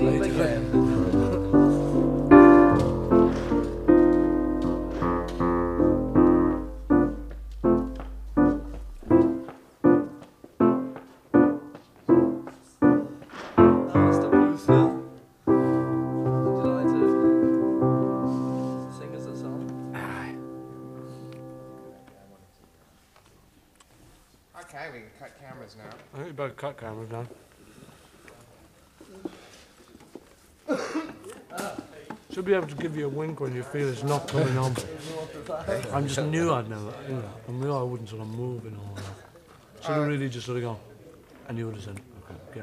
You later. later. Okay, we can cut cameras now. I think we both cut cameras now. Should be able to give you a wink when you feel it's not coming on. I just knew I'd never, you know, I knew I wouldn't sort of move and all that. Should have really just sort of gone, and you would have said, okay, yeah.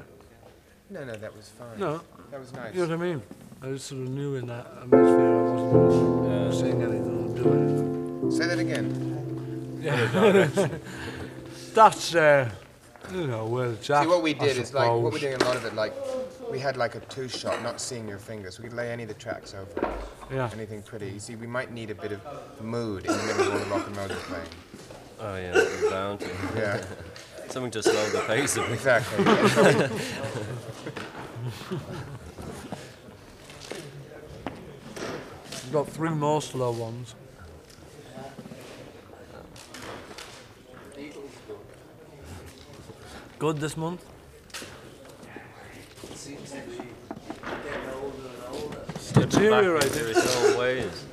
No, no, that was fine. No, That was nice. you know what I mean? I just sort of knew in that atmosphere I wasn't going to sing anything or do anything. Say that again. Yeah. That's, uh, you know, where it's at. See, what we I did is like, what we're doing a lot of it, like, we had like a two shot, not seeing your fingers. We could lay any of the tracks over. Yeah. Anything pretty. You see, we might need a bit of mood in the middle of all the rock and roll you're playing. Oh yeah, you're bound to. Yeah, Something to slow the pace of bit. exactly. Yeah. We've got three more slow ones. Good this month? Slipping back Deteriorating. into its own ways.